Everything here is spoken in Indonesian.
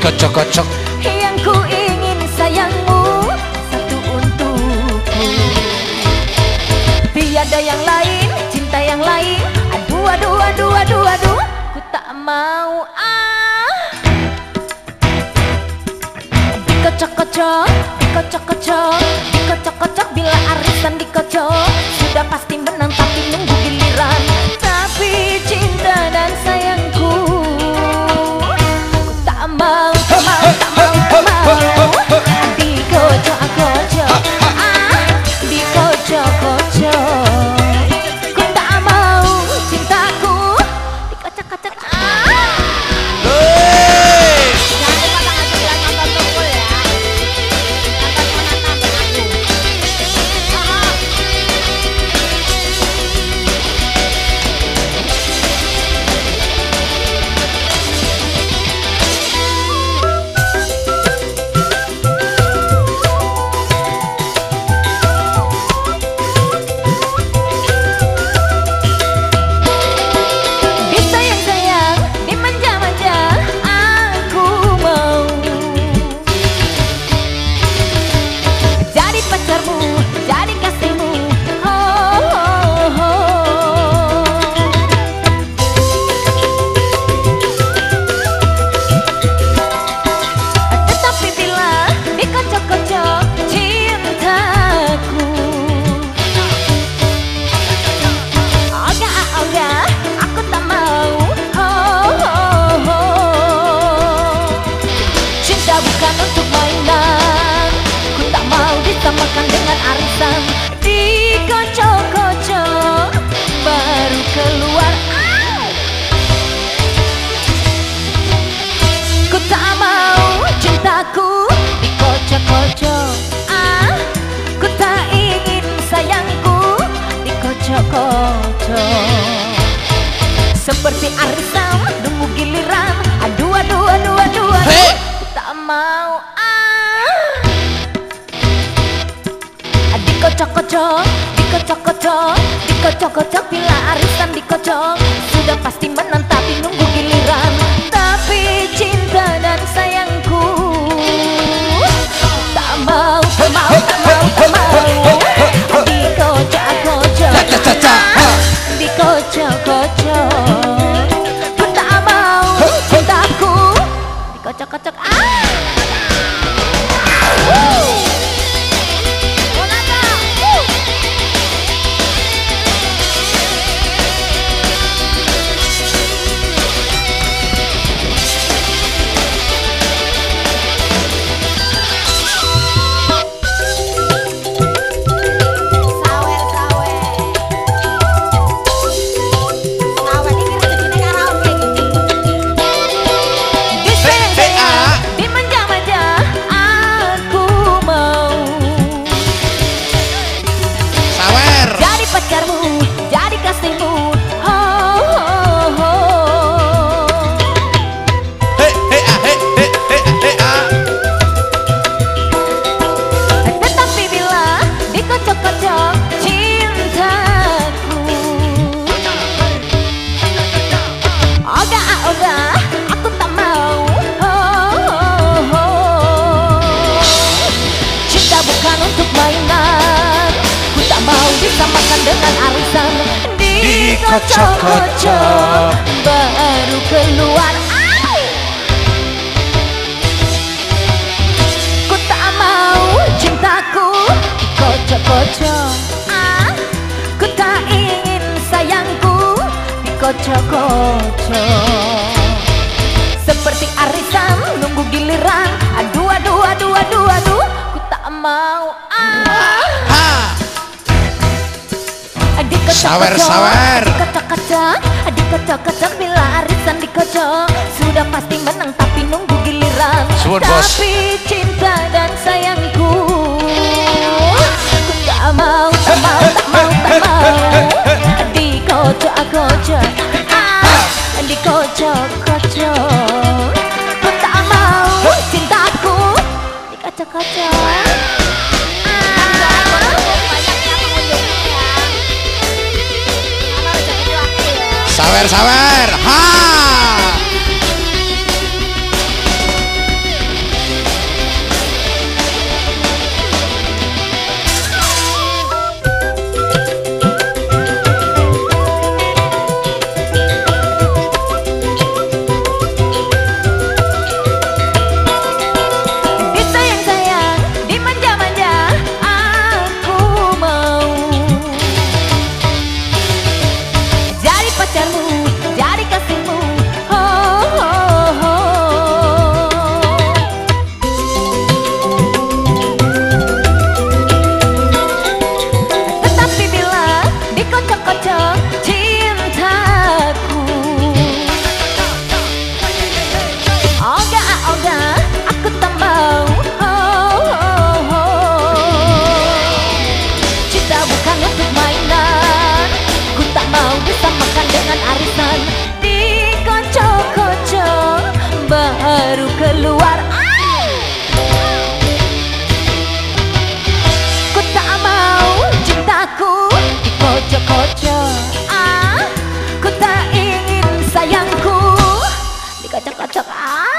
Kocok kocok, Yang ku ingin sayangmu Satu untukku Tiada yang lain, cinta yang lain. Aduh, aduh, aduh, aduh, aduh Ku tak mau ah. Dikocok-kocok, dikocok-kocok Dikocok-kocok. Bila arisan dikocok untuk mainan. Ku tak mau disamakan dengan arisan. Talk. dipecahkan dengan arisan Dikocok-kocok. Baru keluar. Aku Ku tak mau cintaku Dikocok-kocok. Ah? Ku tak ingin sayangku Dikocok-kocok. sawer-sawer kocok kocok adik kocok bila arisan dikocok. Sudah pasti menang tapi nunggu giliran. Tapi cinta dan sayangku Ku tak mau, tak mau, tak mau, tak mau. Dikocok-kocok, ah, dikocok-kocok. Ku tak mau cintaku dikocok-kocok. saber, saber. ¡Ah! Ah, ku tak